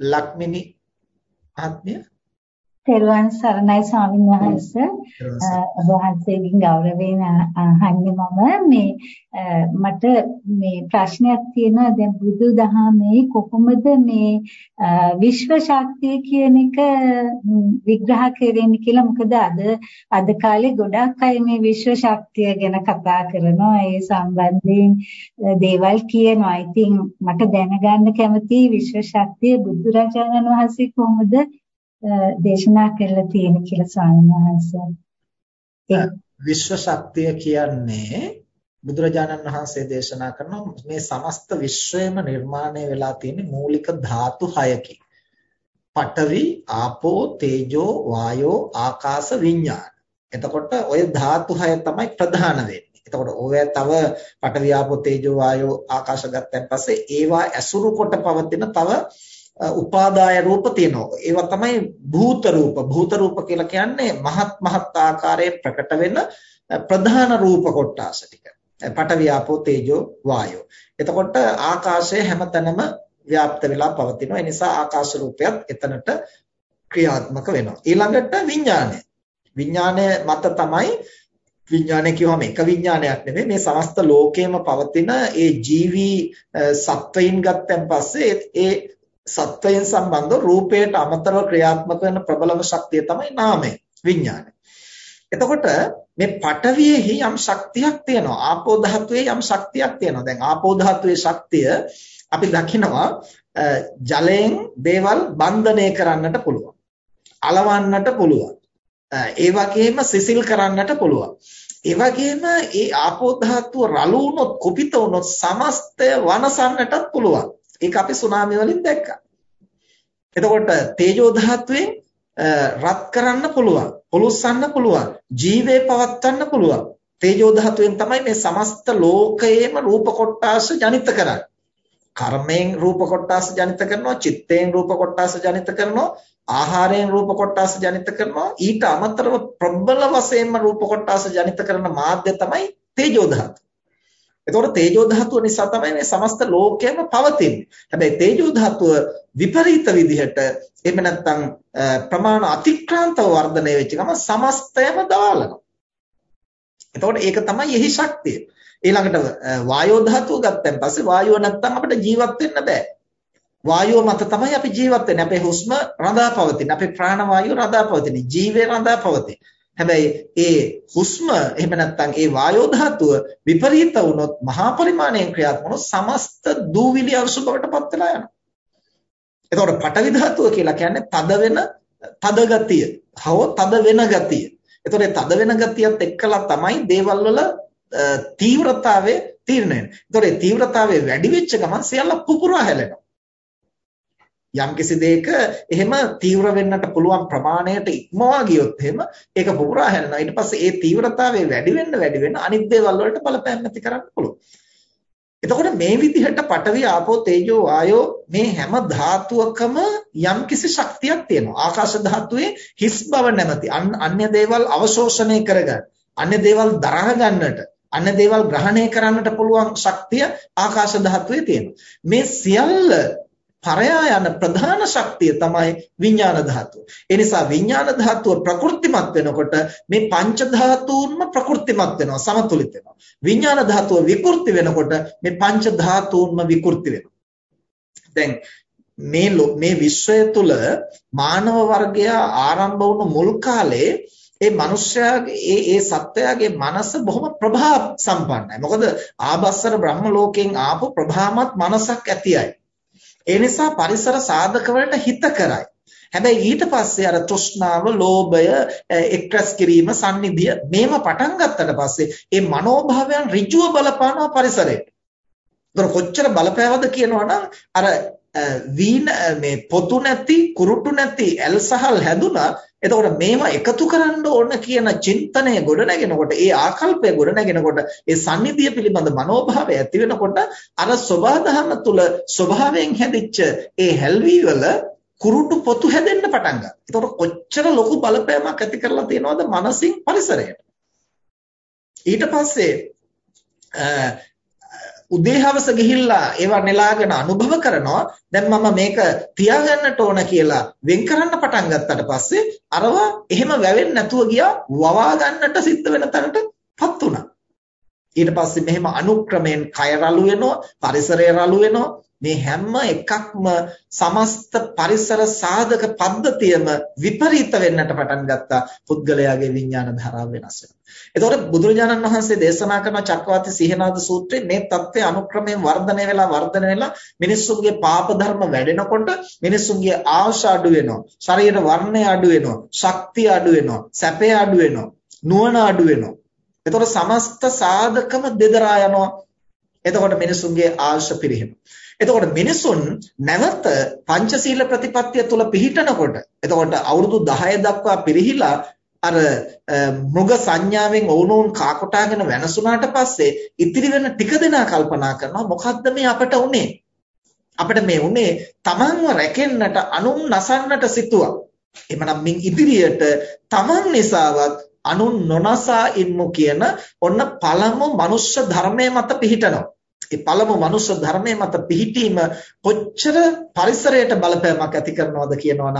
ලක්මිනි ආත්මිය තෙරුවන් සරණයි ස්වාමීන් වහන්සේ. ඔබ වහන්සේගෙන් ගෞරවයෙන් අහන්නේ මම. මේ මට මේ ප්‍රශ්නයක් තියෙනවා. දැන් බුදු දහමේ කොහොමද මේ විශ්ව ශක්තිය කියන එක විග්‍රහ කරන්නේ කියලා මොකද අද අද කාලේ ගොඩක් අය මේ විශ්ව ශක්තිය ගැන කතා කරනවා. ඒ සම්බන්ධයෙන් දේවල් කියනවා. ඉතින් මට දැනගන්න කැමතියි විශ්ව ශක්තිය බුදුරජාණන් වහන්සේ කොහොමද දේශනා කරලා තියෙන කියලා ස්වාමීන් වහන්සේ. විශ්ව ශක්තිය කියන්නේ බුදුරජාණන් වහන්සේ දේශනා කරන මේ සමස්ත විශ්වයම නිර්මාණය වෙලා තියෙන මූලික ධාතු 6කින්. පඨවි, ආපෝ, තේජෝ, වායෝ, ආකාශ, විඤ්ඤාණ. එතකොට ওই ධාතු 6 තමයි ප්‍රධාන වෙන්නේ. එතකොට ඕවැ තව පඨවි, ආපෝ, තේජෝ, වායෝ, ආකාශ ගත්තන් පස්සේ ඒවා ඇසුරු කොට පවතින තව උපාදාය රූප තියෙනවා. ඒවා තමයි භූත රූප. භූත රූප කියලා කියන්නේ මහත් මහත් ආකාරයෙන් ප්‍රකට වෙන ප්‍රධාන රූප කොටස් ටික. පඨවි ආපෝ තේජෝ වායෝ. එතකොට ආකාශය හැමතැනම ව්‍යාප්ත වෙලා පවතිනවා. ඒ නිසා ආකාශ රූපයත් එතනට ක්‍රියාත්මක වෙනවා. ඊළඟට විඥානය. විඥානය මත තමයි විඥානය කියවම එක විඥානයක් නෙමෙයි මේ සමස්ත ලෝකයේම පවතින ඒ ජීවි සත්වයින් ගත්තන් පස්සේ ඒ සත්වයන් සම්බන්ධ රූපයට අමතරව ක්‍රියාත්මක වෙන ප්‍රබලම ශක්තිය තමයි නාමය විඥානය. එතකොට මේ පටවියෙහි යම් ශක්තියක් තියෙනවා ආපෝ ධාතුවේ යම් ශක්තියක් තියෙනවා. දැන් ආපෝ ධාතුවේ ශක්තිය අපි දකිනවා ජලයෙන් දේවල් බන්ධනය කරන්නට පුළුවන්. අලවන්නට පුළුවන්. ඒ වගේම සිසිල් කරන්නට පුළුවන්. ඒ වගේම ඒ ආපෝ ධාතුව රළු වුණොත් කුපිත වුණොත් සමස්තය වනසන්නටත් පුළුවන්. ඒක අපි සුනාමි වලින් දැක්කා. එතකොට තේජෝ ධාතුවෙන් රත් කරන්න පුළුවන්, පොලුස්සන්න පුළුවන්, ජීවේ පවත්වන්න පුළුවන්. තේජෝ ධාතුවෙන් තමයි මේ සමස්ත ලෝකයේම රූප කොටාස ජනිත කරන්නේ. කර්මයෙන් රූප කොටාස ජනිත කරනවා, චිත්තයෙන් රූප කොටාස ජනිත කරනවා, ආහාරයෙන් රූප කොටාස ජනිත කරනවා. ඊට අමතරව ප්‍රබල වශයෙන්ම රූප කොටාස ජනිත කරන මාධ්‍ය තමයි තේජෝ ධාතුව. එතකොට තේජෝ ධාතුව නිසා තමයි මේ සමස්ත ලෝකයම පවතින්නේ. හැබැයි තේජෝ ධාතුව විපරීත විදිහට එහෙම නැත්නම් ප්‍රමාණ අතික්‍රාන්තව වර්ධනය වෙච්ච ගමන් සමස්තයම දාලනවා. එතකොට ඒක තමයි එහි ශක්තිය. ඊළඟට වායෝ ධාතුව ගත්තන් පස්සේ වායුව නැත්නම් අපිට ජීවත් වෙන්න බෑ. වායුව මත තමයි අපි ජීවත් වෙන්නේ. අපේ හුස්ම රඳා පවතින. අපේ ප්‍රාණ වායුව රඳා පවතින. ජීවේ රඳා පවතින. හැබැයි ඒ හුස්ම එහෙම නැත්නම් ඒ වායෝ ධාතුව විපරීත වුණොත් මහා පරිමාණයෙන් ක්‍රියාත්මක වුණොත් සමස්ත දූවිලි අංශු බවට පත් වෙලා යනවා. එතකොට පටවි ධාතුව කියලා කියන්නේ තද වෙන තද ගතිය. හව තද වෙන ගතිය. එතකොට තද වෙන ගතියත් එක්කලා තමයි දේවල් වල තීව්‍රතාවය තීරණය වෙන්නේ. එතකොට තීව්‍රතාවය වැඩි වෙච්ච ගමන් සියල්ල පුපුරා හැලෙනවා. යම්කිසි දෙයක එහෙම තීව්‍ර වෙන්නට පුළුවන් ප්‍රමාණයට ඉක්මවා ගියොත් එහෙම ඒක පුපුරා හැරෙනවා. ඊට පස්සේ ඒ තීව්‍රතාවය වැඩි වෙන්න වැඩි වෙන්න අනිත් දේවල් වලට බලපෑම් ඇති කරන්න පුළුවන්. එතකොට මේ විදිහට පඨවි ආපෝ තේජෝ වායෝ මේ හැම ධාතුවකම යම්කිසි ශක්තියක් තියෙනවා. ආකාශ ධාතුවේ හිස් බව නැමැති අන්‍ය දේවල් අවශෝෂණය කරගන්න. අන්‍ය දේවල් දරා ගන්නට අන්‍ය දේවල් ග්‍රහණය කරන්නට පුළුවන් ශක්තිය ආකාශ ධාතුවේ තියෙනවා. මේ සියල්ල පරයා යන ප්‍රධාන ශක්තිය තමයි විඥාන ධාතුව. ඒ නිසා විඥාන ධාතුව ප්‍රකෘතිමත් වෙනකොට මේ පංච ධාතුන්ම ප්‍රකෘතිමත් වෙනවා සමතුලිත වෙනවා. විඥාන ධාතුව විකෘති වෙනකොට මේ පංච ධාතුන්ම විකෘති වෙනවා. දැන් මේ මේ විශ්වය තුල මානව වර්ගය ආරම්භ වුණු මුල් කාලේ ඒ මිනිස්යාගේ ඒ ඒ සත්වයාගේ මනස බොහොම ප්‍රභා සම්පන්නයි. මොකද ආබස්සර බ්‍රහ්ම ලෝකයෙන් ආපු ප්‍රභාමත් මනසක් ඇති අය. ඒ නිසා පරිසර සාධක වලට හිත කරයි. හැබැයි ඊට පස්සේ අර තෘෂ්ණාව, ලෝභය, එක්රැස් කිරීම, සම්නිධිය මේව පටන් ගත්තට පස්සේ ඒ මනෝභාවයන් ඍජුව බලපානවා පරිසරයට. ඒතර කොච්චර බලපෑවද කියනවනම් අර වීන මේ පොතු නැති කුරුටු නැති ඇල්සහල් හැදුනා එතකොට මේවා එකතු කරන්න ඕන කියන චින්තනය ගොඩ නැගෙනකොට ඒ ආකල්පය ගොඩ නැගෙනකොට ඒ සම්නිධිය පිළිබඳ මනෝභාවය ඇති වෙනකොට අර සබහාදහම තුල ස්වභාවයෙන් හැදිච්ච ඒ හැල්වි වල කුරුටු පොතු හැදෙන්න පටන් ගත්තා. එතකොට කොච්චර ලොකු බලපෑමක් ඇති කරලා තියෙනවද මනසින් පරිසරයට. ඊට පස්සේ උදේ හවස ගිහිල්ලා ඒවා නෙලාගෙන අනුභව කරනවා. දැන් මම මේක තියාගන්නට ඕන කියලා වෙන් කරන්න පටන් ගත්තට පස්සේ අරවා එහෙම වැවෙන්නේ නැතුව ගියා වවා ගන්නට සිද්ධ වෙන තැනටපත් වුණා. ඊට පස්සේ මෙහෙම අනුක්‍රමයෙන් කය රළු වෙනවා පරිසරය රළු වෙනවා මේ හැම එකක්ම සමස්ත පරිසර සාධක පද්ධතියම විපරීත වෙන්නට පටන් ගත්තා පුද්ගලයාගේ විඥාන ධාරාව වෙනස් වෙනවා. එතකොට බුදුරජාණන් වහන්සේ දේශනා කරන චක්කවර්ති සිහනාද සූත්‍රයේ මේ தත්ත්වය අනුක්‍රමයෙන් වර්ධනය වෙලා වර්ධනය වෙලා මිනිස්සුන්ගේ පාප ධර්ම වැඩෙනකොට මිනිස්සුන්ගේ ආශ අඩු වෙනවා. ශරීර වර්ණය අඩු වෙනවා. ශක්තිය අඩු වෙනවා. සැපය අඩු වෙනවා. නුවණ අඩු වෙනවා. එතකොට සමස්ත සාධකම දෙදරා යනවා. එතකොට මිනිසුන්ගේ ආශ පිරිහෙනවා. එතකොට මිනිසුන් නැවත පංචශීල ප්‍රතිපත්තිය තුල පිහිටනකොට එතකොට අවුරුදු 10 දක්වා පිරිහිලා අර මෘග සංඥාවෙන් වුණෝන් කාකොටාගෙන වෙනසුනාට පස්සේ ඉතිරි වෙන ටික දෙනා කල්පනා කරනවා මොකද්ද මේ අපට උනේ අපිට මේ උනේ තමන්ව රැකෙන්නට අනුන් නසන්නට සිතුවා එමනම් මින් ඉදිරියට තමන් නිසාවත් අනුන් නොනසා ඉන්නු කියන ඔන්න පළමු මනුෂ්‍ය ධර්මයේ මත පිහිටනවා. ඒ පළමු මනුෂ්‍ය ධර්මයේ මත පිහිටීම කොච්චර පරිසරයට බලපෑමක් ඇති කරනවද කියනවනම්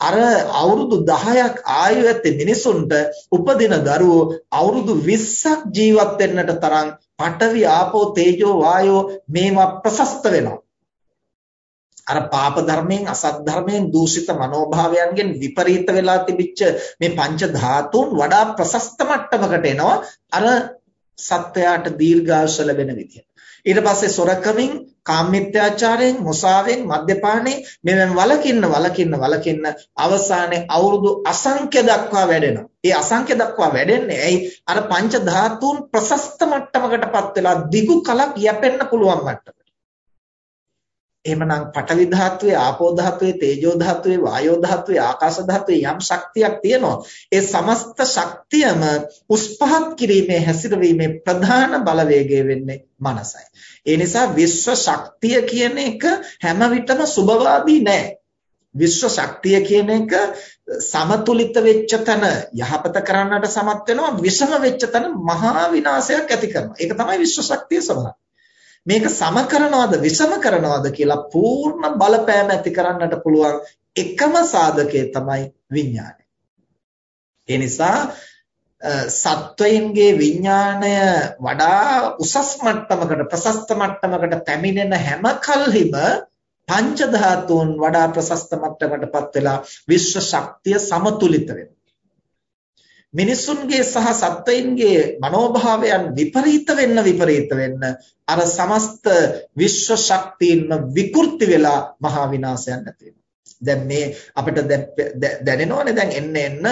අර අවුරුදු 10ක් ආයු ඇත්තේ මිනිසුන්ට උපදින දරුවෝ අවුරුදු 20ක් ජීවත් වෙන්නට තරම් පඨවි ආපෝ තේජෝ වායෝ මේවා ප්‍රශස්ත වෙනවා. අර පාප ධර්මයෙන් අසත් ධර්මයෙන් දූෂිත මනෝභාවයන්ගෙන් විපරීත වෙලා තිබිච්ච මේ පංච ධාතුන් වඩා ප්‍රශස්ත මට්ටමකට එනවා අර සත්වයාට දීර්ඝායුෂ ලැබෙන විදිහට ඊට පස්සේ සොරකමින් කාමමිත්‍යාචාරයෙන් මුසාවෙන් මද්යපානයෙන් මෙවෙන් වලකින්න වලකින්න වලකින්න අවසානයේ අවුරුදු අසංඛ්‍ය දක්වා වැඩෙනවා. ඒ අසංඛ්‍ය දක්වා වැඩෙන්නේ ඇයි? අර පංච ධාතුන් ප්‍රශස්ත මට්ටමකටපත් වෙලා දිගු කලක් යැපෙන්න පුළුවන් මට්ටමකට. එහෙමනම් පඨවි ධාතුවේ ආපෝ ධාතුවේ තේජෝ ධාතුවේ වායෝ ධාතුවේ ආකාශ ධාතුවේ යම් ශක්තියක් තියෙනවා. ඒ සමස්ත ශක්තියම උස්පහත් කිරීමේ හැසිරවීමේ ප්‍රධාන බලවේගය වෙන්නේ මනසයි. ඒ නිසා විශ්ව ශක්තිය කියන එක හැම විටම සුබවාදී නෑ. විශ්ව ශක්තිය කියන එක සමතුලිත වෙච්ච තැන යහපත කරන්නට සමත් වෙනවා විෂම වෙච්ච තැන මහා විනාශයක් ඇති කරනවා. ඒක තමයි විශ්ව ශක්තිය ස්වභාවය මේක සම කරනවද විෂම කරනවද කියලා පූර්ණ බලපෑම ඇති කරන්නට පුළුවන් එකම සාධකය තමයි විඥානය. ඒ නිසා සත්වයින්ගේ විඥාණය වඩා උසස් මට්ටමකට ප්‍රශස්ත මට්ටමකට පැමිණෙන හැම කල්හිම පංච ධාතුන් වඩා ප්‍රශස්ත මට්ටමකටපත් වෙලා විශ්ව ශක්තිය සමතුලිත වෙනවා. මිනිසුන්ගේ සහ සත්වයින්ගේ මනෝභාවයන් විපරීත වෙන්න විපරීත වෙන්න අර සමස්ත විශ්ව ශක්තියින්ම විකෘති වෙලා මහා විනාශයක් නැති දැන් මේ අපිට දැනෙනවනේ දැන් එන්න එන්න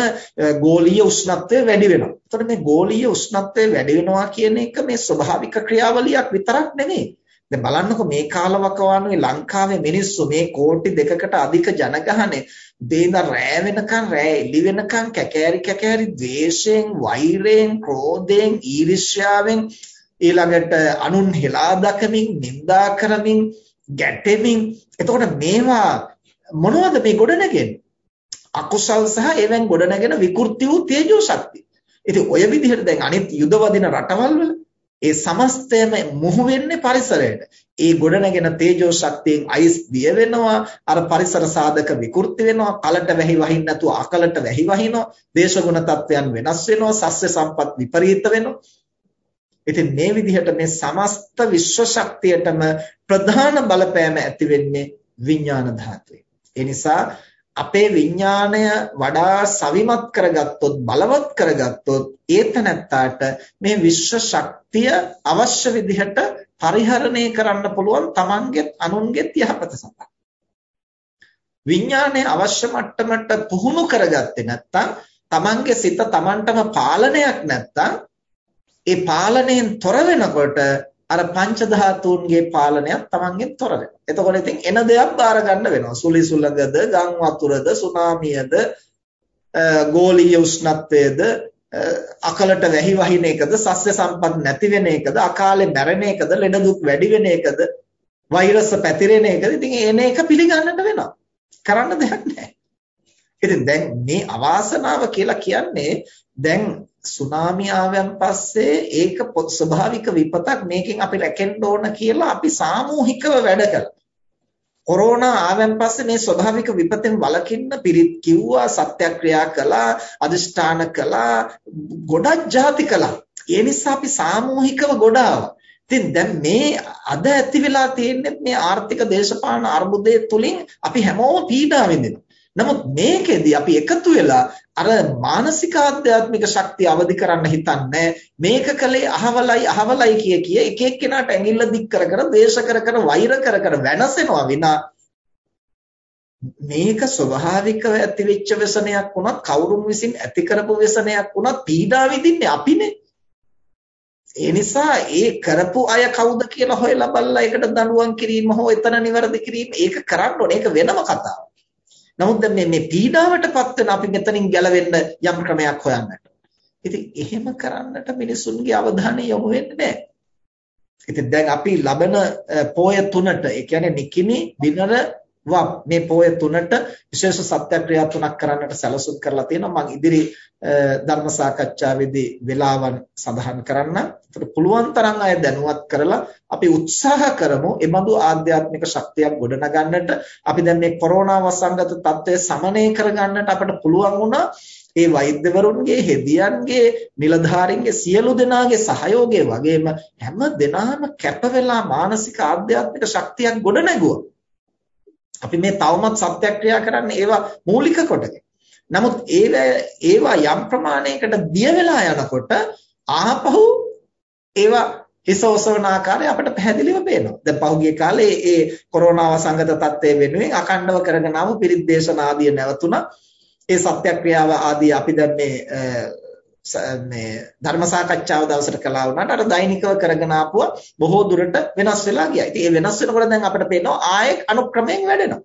ගෝලීය උෂ්ණත්වය වැඩි වෙනවා. එතකොට මේ ගෝලීය උෂ්ණත්වය වැඩි වෙනවා කියන එක මේ ස්වභාවික ක්‍රියාවලියක් විතරක් නෙමෙයි. දැන් බලන්නකො මේ කාලවකවානුවේ ලංකාවේ මිනිස්සු මේ කෝටි දෙකකට අධික ජනගහනේ දේන රෑ වෙනකන් රෑ එළි වෙනකන් කැකෑරි කැකෑරි ද්වේෂයෙන් වෛරයෙන් ක්‍රෝධයෙන් ඊර්ෂ්‍යාවෙන් ඊළඟට අනුන් හෙලා දකමින් නිඳා කරමින් ගැටෙමින් එතකොට මේවා මොනවද මේ ගොඩනගන්නේ අකුසල් සහ එවෙන් ගොඩනගෙන විකෘති වූ තේජෝ ශක්තිය. ඉතින් ඔය විදිහට දැන් අනිත් යුද වදින රටවල් වල ඒ සමස්තයම මුහු වෙන්නේ පරිසරයට. ඒ ගොඩනගෙන තේජෝ ශක්තියෙන් අයිස් දිය වෙනවා, අර පරිසර සාධක විකෘති වෙනවා, කලට වැහි වහින්න නැතුව අකලට වැහි වහිනවා, දේශගුණ තත්වයන් වෙනස් වෙනවා, සස්්‍ය සම්පත් විපරීත වෙනවා. ඉතින් මේ විදිහට මේ සමස්ත විශ්ව ශක්තියටම ප්‍රධාන බලපෑම ඇති වෙන්නේ විඥාන ධාතුවේ. ඒ නිසා අපේ විඥාණය වඩා සවිමත් කරගත්තොත් බලවත් කරගත්තොත් ඒතනත්තාට මේ විශ්ව ශක්තිය අවශ්‍ය විදිහට පරිහරණය කරන්න පුළුවන් Tamanget අනුන්ගෙත් යහපත සඳහා. විඥාණය අවශ්‍ය මට්ටමට පුහුණු කරගත්තේ නැත්නම් Tamanගේ සිත Tamanටම පාලනයක් නැත්නම් ඒ පාලනයෙන් තොර වෙනකොට අර පංච ධාතුන්ගේ පාලනයක් Tamanගෙන් තොර වෙනවා. එතකොට ඉතින් එන දෙයක් බාර ගන්න වෙනවා. සුලි සුලඟද, ගම් වතුරද, සුනාමියද, ගෝලීය උෂ්ණත්වයේද, අකලට වැහි වහින එකද, සස්්‍ය සම්පත් නැති වෙන එකද, අකාලේ මැරෙන එකද, ලෙඩ දුක් වැඩි වෙන එකද, වෛරස් පැතිරෙන එකද, ඉතින් එන එක පිළිගන්නට වෙනවා. කරන්න දෙයක් නැහැ. ඉතින් දැන් මේ අවාසනාව කියලා කියන්නේ දැන් සුනාමි ආවන් පස්සේ ඒක ස්වභාවික විපතක් මේකෙන් අපි රැකෙන්න ඕන කියලා අපි සාමූහිකව වැඩ කළා. කොරෝනා ආවන් පස්සේ මේ ස්වභාවික විපතෙන් වළකින්න පිරිත් කිව්වා සත්‍යක්‍රියා කළා අදිෂ්ඨාන කළා ගොඩක් ಜಾති කළා. ඒ නිසා අපි සාමූහිකව ගොඩ ආවා. ඉතින් දැන් මේ අද ඇති වෙලා තියෙන්නේ මේ ආර්ථික දේශපාලන අර්බුදයේ තුලින් අපි හැමෝම පීඩා විඳිනවා. නමුත් මේකෙදි අපි එකතු වෙලා අර මානසික ආධ්‍යාත්මික ශක්තිය අවදි කරන්න හිතන්නේ මේක කලේ අහවලයි අහවලයි කිය කිය එක එක්කෙනාට ඇඟිල්ල දික් කර කර දේශ කර කර වෛර කර කර වෙනසෙනවා විනා මේක ස්වභාවිකව ඇතිවෙච්ච වසනයක් වුණත් කවුරුන් විසින් ඇති කරපු වසනයක් වුණත් පීඩා විඳින්නේ අපිනේ ඒ නිසා ඒ කරපු අය කවුද කියලා හොයලා බලලා ඒකට දඬුවම් කිරීම හෝ එතන නිවැරදි කිරීම ඒක කරන්න ඕනේ ඒක වෙනම කතාවක්. නමුත් දැන් මේ මේ පීඩාවටපත් වෙන අපි මෙතනින් ගැලවෙන්න යම් ක්‍රමයක් හොයන්නට. ඉතින් එහෙම කරන්නට මිනිසුන්ගේ අවධානය යොමු වෙන්නේ නැහැ. ඉතින් දැන් අපි ලබන පෝය තුනට ඒ කියන්නේ නිකිනි දිනර වම් මේ පෝය තුනට විශේෂ සත්‍යක්‍රියා තුනක් කරන්නට සැලසුම් කරලා තියෙනවා මම ඉදිරි ධර්ම සාකච්ඡාවේදී වෙලාවන් සඳහන් කරන්න. ඒකට පුළුවන් තරම් අය දැනුවත් කරලා අපි උත්සාහ කරමු ඒ බඳු ආධ්‍යාත්මික ශක්තියක් ගොඩනගන්නට. අපි දැන් මේ කොරෝනා වසංගත තත්ත්වය සමනය කරගන්නට අපිට පුළුවන් වුණා. ඒ වෛද්‍යවරුන්ගේ හෙදියන්ගේ නිලධාරීන්ගේ සියලු දෙනාගේ සහයෝගය වගේම හැම දෙනාම කැප වෙලා මානසික ආධ්‍යාත්මික ශක්තියක් ගොඩනැගුවා. අපි මේ තවමත් සත්‍යක්‍රියා කරන්නේ ඒවා මූලික කොටගෙන. නමුත් ඒවා යම් ප්‍රමාණයකට දිය වෙලා යනකොට ආපහු ඒවා හිස ඔසවන ආකාරය අපිට පැහැදිලිව පේනවා. දැන් පහුගිය කාලේ ඒ කොරෝනා වසංගත තත්ත්වය වෙනුවෙන් අකණ්ඩව කරගෙන ආපු පිරිත් දේශන ආදිය නැවතුණා. ඒ සත්‍යක්‍රියාව ආදී අපි දැන් මේ මේ ධර්ම සාකච්ඡාව දවසට කළා වුණාට අර දෛනිකව කරගෙන ආපුවා බොහෝ දුරට වෙනස් වෙලා ගියා. ඉතින් ඒ වෙනස් වෙනකොට දැන් අපිට පේනවා ආයෙත් අනුක්‍රමයෙන් වැඩෙනවා.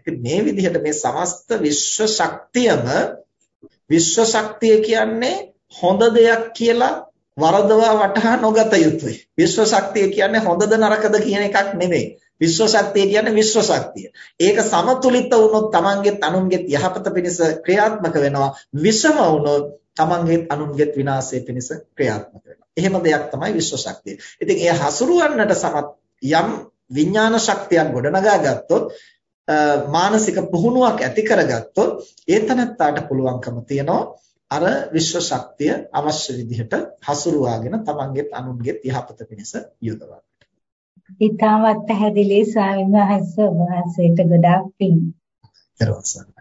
ඉතින් මේ විදිහට මේ සමස්ත විශ්ව ශක්තියම විශ්ව ශක්තිය කියන්නේ හොඳ දෙයක් කියලා වරදවා වටහා නොගත යුතුයි. විශ්ව ශක්තිය කියන්නේ හොඳද නරකද කියන එකක් නෙමෙයි. විශ්ව ශක්තිය කියන්නේ විශ්ව ශක්තිය. ඒක සමතුලිත වුණොත් Tamanගෙත් අනුන්ගෙත් යහපත පිණිස ක්‍රියාත්මක වෙනවා. විෂම වුණොත් තමන්ගේත් අනුන්ගේත් විනාශය පිණිස ක්‍රියාත්මක වෙනවා. එහෙම දෙයක් තමයි විශ්ව ශක්තිය. ඉතින් එය හසුරුවන්නට සමත් යම් විඥාන ශක්තියක් ගොඩනගා ගත්තොත් මානසික පුහුණුවක් ඇති කරගත්තොත් ඒ තනත්තාට පුළුවන්කම තියනවා අර විශ්ව ශක්තිය අවශ්‍ය විදිහට හසුරුවාගෙන තමන්ගේත් අනුන්ගේත් යහපත පිණිස යොදවන්න. ඊටමත් පැහැදිලි ස්වාමීන් වහන්සේ වහන්සේට ගොඩාක් පිං. දරවසන්න.